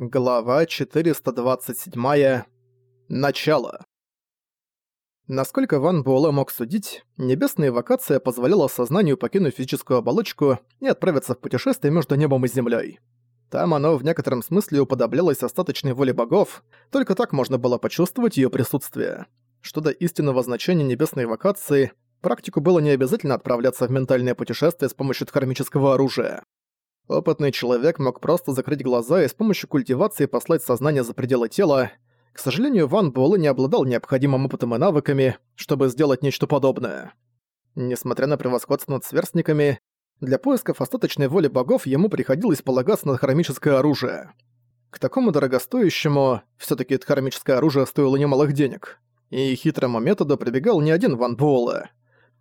Глава 427. Начало. Насколько Ван Буэлэ мог судить, небесная эвокация позволяла сознанию покинуть физическую оболочку и отправиться в путешествие между небом и землей. Там оно в некотором смысле уподоблялось остаточной воле богов, только так можно было почувствовать ее присутствие. Что до истинного значения небесной эвокации, практику было не обязательно отправляться в ментальное путешествие с помощью кармического оружия. Опытный человек мог просто закрыть глаза и с помощью культивации послать сознание за пределы тела. К сожалению, Ван Буэлэ не обладал необходимым опытом и навыками, чтобы сделать нечто подобное. Несмотря на превосходство над сверстниками, для поисков остаточной воли богов ему приходилось полагаться на хромическое оружие. К такому дорогостоящему, все таки хромическое оружие стоило немалых денег, и хитрому методу прибегал не один Ван Буэлэ.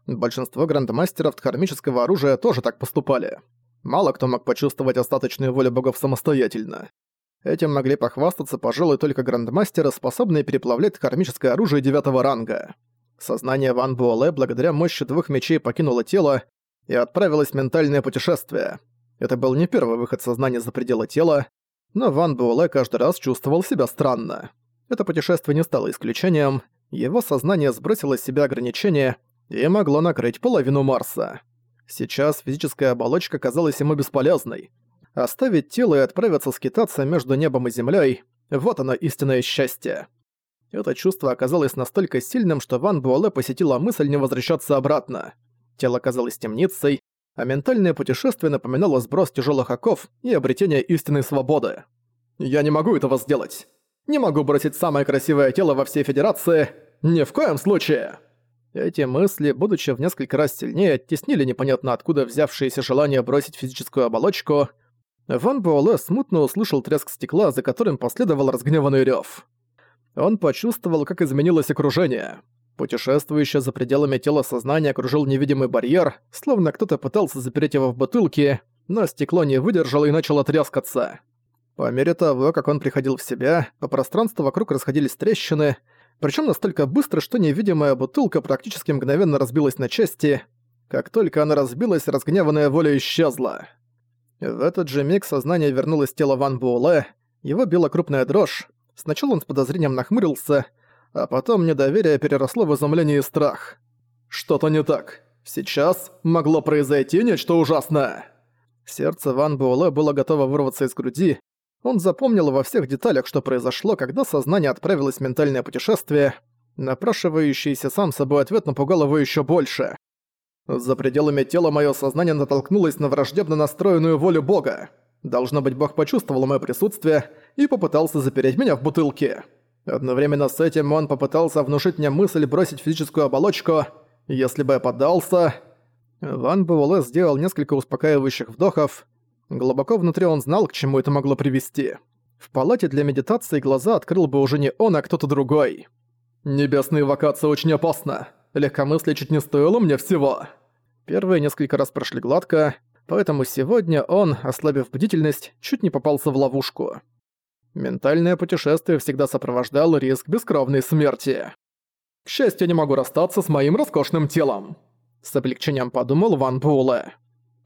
Большинство грандмастеров хромического оружия тоже так поступали. Мало кто мог почувствовать остаточную волю богов самостоятельно. Этим могли похвастаться, пожалуй, только грандмастеры, способные переплавлять кармическое оружие девятого ранга. Сознание Ван Буэлэ благодаря мощи двух мечей покинуло тело и отправилось в ментальное путешествие. Это был не первый выход сознания за пределы тела, но Ван Буэлэ каждый раз чувствовал себя странно. Это путешествие не стало исключением, его сознание сбросило с себя ограничения и могло накрыть половину Марса. Сейчас физическая оболочка казалась ему бесполезной. Оставить тело и отправиться скитаться между небом и землей – вот оно истинное счастье. Это чувство оказалось настолько сильным, что Ван Буэлэ посетила мысль не возвращаться обратно. Тело казалось темницей, а ментальное путешествие напоминало сброс тяжелых оков и обретение истинной свободы. «Я не могу этого сделать. Не могу бросить самое красивое тело во всей Федерации. Ни в коем случае!» Эти мысли, будучи в несколько раз сильнее, оттеснили непонятно откуда взявшееся желание бросить физическую оболочку. Ван Буэлэ смутно услышал треск стекла, за которым последовал разгневанный рёв. Он почувствовал, как изменилось окружение. Путешествующее за пределами тела сознания окружил невидимый барьер, словно кто-то пытался запереть его в бутылке, но стекло не выдержало и начало трескаться. По мере того, как он приходил в себя, по пространству вокруг расходились трещины, причем настолько быстро, что невидимая бутылка практически мгновенно разбилась на части. Как только она разбилась, разгневанная воля исчезла. В этот же миг сознание вернулось тело Ван Буэлэ, его била крупная дрожь. Сначала он с подозрением нахмурился, а потом недоверие переросло в изумление и страх. Что-то не так. Сейчас могло произойти нечто ужасное. Сердце Ван Буэлэ было готово вырваться из груди, он запомнил во всех деталях, что произошло, когда сознание отправилось в ментальное путешествие. Напрашивающийся сам собой ответ напугал его еще больше. За пределами тела мое сознание натолкнулось на враждебно настроенную волю Бога. Должно быть, Бог почувствовал мое присутствие и попытался запереть меня в бутылке. Одновременно с этим он попытался внушить мне мысль бросить физическую оболочку. Если бы я поддался... Ван Буэлэ сделал несколько успокаивающих вдохов, Глубоко внутри он знал, к чему это могло привести. В палате для медитации глаза открыл бы уже не он, а кто-то другой. «Небесная эвокация очень опасна. Легкомыслие чуть не стоило мне всего». Первые несколько раз прошли гладко, поэтому сегодня он, ослабив бдительность, чуть не попался в ловушку. Ментальное путешествие всегда сопровождал риск бескровной смерти. «К счастью, не могу расстаться с моим роскошным телом», — с облегчением подумал Ван Буэлэ.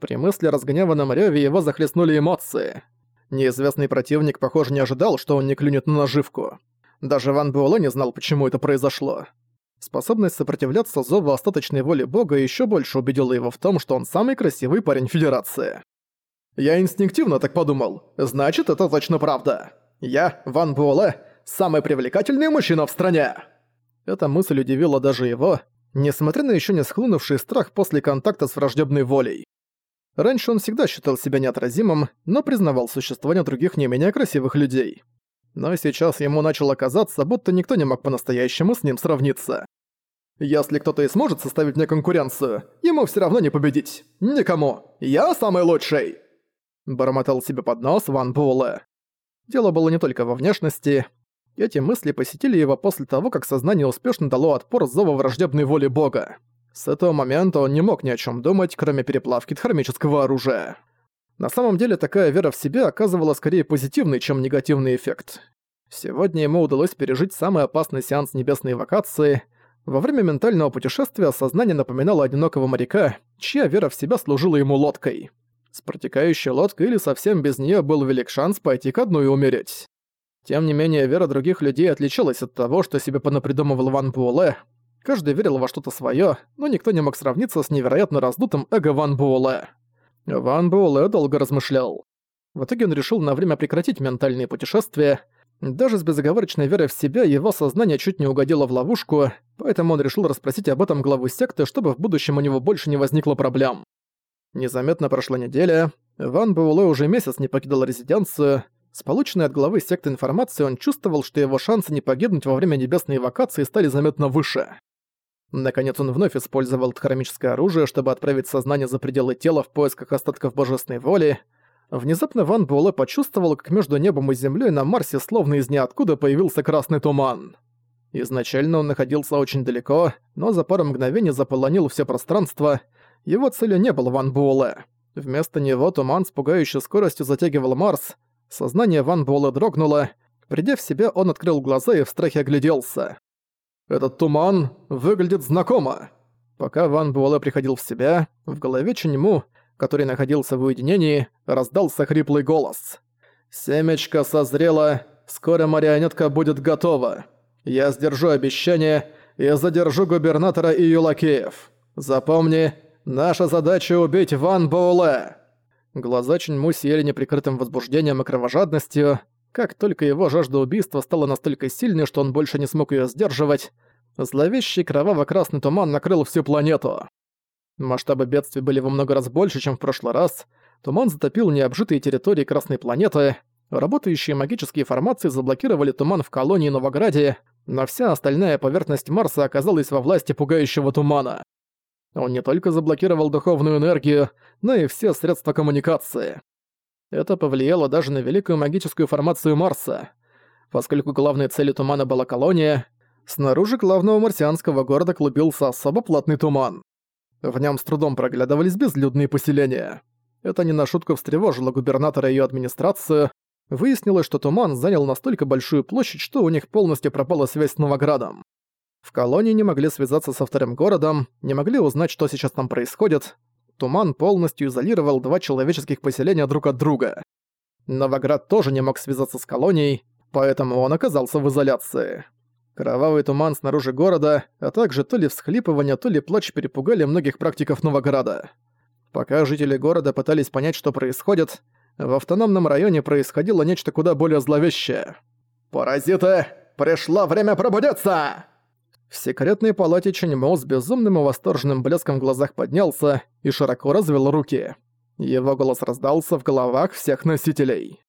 При мысли разгневанном рёве его захлестнули эмоции. Неизвестный противник, похоже, не ожидал, что он не клюнет на наживку. Даже Ван Буэлэ не знал, почему это произошло. Способность сопротивляться зову остаточной воли бога еще больше убедила его в том, что он самый красивый парень Федерации. «Я инстинктивно так подумал. Значит, это точно правда. Я, Ван Буэлэ, самый привлекательный мужчина в стране!» Эта мысль удивила даже его, несмотря на еще не схлынувший страх после контакта с враждебной волей. Раньше он всегда считал себя неотразимым, но признавал существование других не менее красивых людей. Но сейчас ему начало казаться, будто никто не мог по-настоящему с ним сравниться. Если кто-то и сможет составить мне конкуренцию, ему все равно не победить. Никому. Я самый лучший!» Бормотал себе под нос Ван Буэлэ. Дело было не только во внешности. Эти мысли посетили его после того, как сознание успешно дало отпор зову враждебной воли бога. С этого момента он не мог ни о чем думать, кроме переплавки дхармического оружия. На самом деле такая вера в себя оказывала скорее позитивный, чем негативный эффект. Сегодня ему удалось пережить самый опасный сеанс небесной эвокации. Во время ментального путешествия сознание напоминало одинокого моряка, чья вера в себя служила ему лодкой. С протекающей лодкой или совсем без нее был велик шанс пойти ко дну и умереть. Тем не менее, вера других людей отличалась от того, что себе понапридумывал Ван Буэлэ. Каждый верил во что-то свое, но никто не мог сравниться с невероятно раздутым эго Ван Буэлэ. Ван Буэлэ долго размышлял. В итоге он решил на время прекратить ментальные путешествия. Даже с безоговорочной верой в себя его сознание чуть не угодило в ловушку, поэтому он решил расспросить об этом главу секты, чтобы в будущем у него больше не возникло проблем. Незаметно прошла неделя. Ван Буэлэ уже месяц не покидал резиденцию, с полученной от главы секты информацией он чувствовал, что его шансы не погибнуть во время небесной эвакации стали заметно выше. Наконец он вновь использовал хромическое оружие, чтобы отправить сознание за пределы тела в поисках остатков божественной воли. Внезапно Ван Буэлэ почувствовал, как между небом и землей на Марсе словно из ниоткуда появился красный туман. Изначально он находился очень далеко, но за пару мгновений заполонил все пространство. Его целью не был Ван Буэлэ. Вместо него туман с пугающей скоростью затягивал Марс, Сознание Ван Буэлэ дрогнуло. Придя в себя, он открыл глаза и в страхе огляделся. «Этот туман выглядит знакомо!» Пока Ван Буэлэ приходил в себя, в голове Ченьму, который находился в уединении, раздался хриплый голос. «Семечко созрело, скоро марионетка будет готова. Я сдержу обещание и задержу губернатора и юлакеев. Запомни, наша задача убить Ван Буэлэ!» Глаза Чуньму сияли неприкрытым возбуждением и кровожадностью. Как только его жажда убийства стала настолько сильной, что он больше не смог ее сдерживать, зловещий кроваво-красный туман накрыл всю планету. Масштабы бедствий были во много раз больше, чем в прошлый раз. Туман затопил необжитые территории Красной планеты. Работающие магические формации заблокировали туман в колонии Новограде, но вся остальная поверхность Марса оказалась во власти пугающего тумана. Он не только заблокировал духовную энергию, но и все средства коммуникации. Это повлияло даже на великую магическую формацию Марса. Поскольку главной целью тумана была колония, снаружи главного марсианского города клубился особо плотный туман. В нем с трудом проглядывались безлюдные поселения. Это не на шутку встревожило губернатора и её администрацию. Выяснилось, что туман занял настолько большую площадь, что у них полностью пропала связь с Новоградом. В колонии не могли связаться со вторым городом, не могли узнать, что сейчас там происходит. Туман полностью изолировал два человеческих поселения друг от друга. Новоград тоже не мог связаться с колонией, поэтому он оказался в изоляции. Кровавый туман снаружи города, а также то ли всхлипывание, то ли плач перепугали многих практиков Новограда. Пока жители города пытались понять, что происходит, в автономном районе происходило нечто куда более зловещее. «Паразиты! Пришло время пробудиться!» В секретной палате Ченьмо с безумным и восторженным блеском в глазах поднялся и широко развел руки. Его голос раздался в головах всех носителей.